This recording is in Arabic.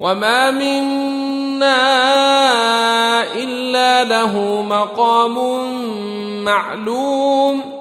وما منا الا له مقام معلوم